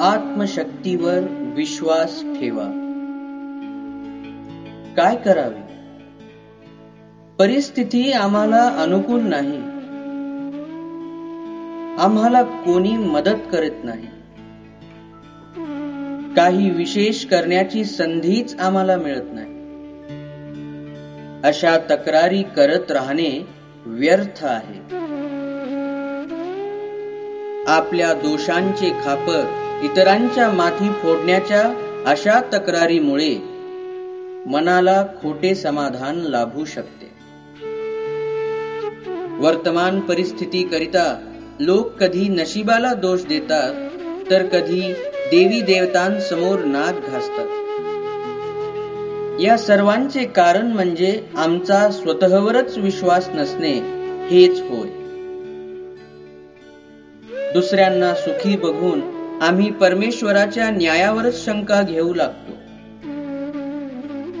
आत्मशक्तीवर विश्वास ठेवा. काय करावे? परिस्थिती आम्हाला अनुकूल नाही. आम्हाला कोणी मदत करत नाही. काही विशेष करण्याची संधीच आम्हाला मिळत नाही. अशा तक्रारी करत राहणे व्यर्थ आहे. आपल्या दोषांचे खापर इतरांच्या माथी फोडण्याच्या अशा तक्रारीमुळे मनाला खोटे समाधान लाभू शकते. वर्तमान परिस्थितीकरिता लोक कधी नशिबाला दोष देतात तर कधी देवी देवतांसमोर नाक घासतात. या सर्वांचे कारण म्हणजे आमचा स्वतःवरच विश्वास नसणे हेच होय. दुसऱ्यांना सुखी बघून आम्ही परमेश्वराच्या न्यायावरच शंका घेऊ लागतो.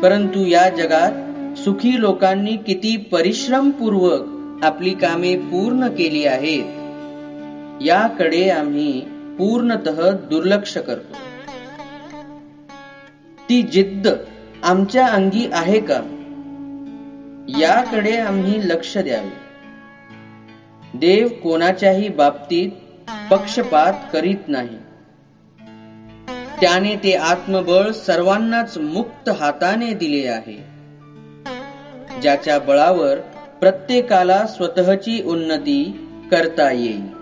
परंतु या जगात सुखी लोकांनी किती परिश्रमपूर्वक आपली कामे पूर्ण केली आहेत याकडे आम्ही पूर्णतः दुर्लक्ष करतो. ती जिद्द आमच्या अंगी आहे का? याकडे आम्ही लक्ष द्यावे. देव कोणाच्याही बाबतीत पक्षपात करीत नाही. त्याने ते आत्मबळ सर्वांनाच मुक्त हाताने दिले आहे. ज्याच्या बळावर प्रत्येकाला स्वतःची उन्नती करता येईल.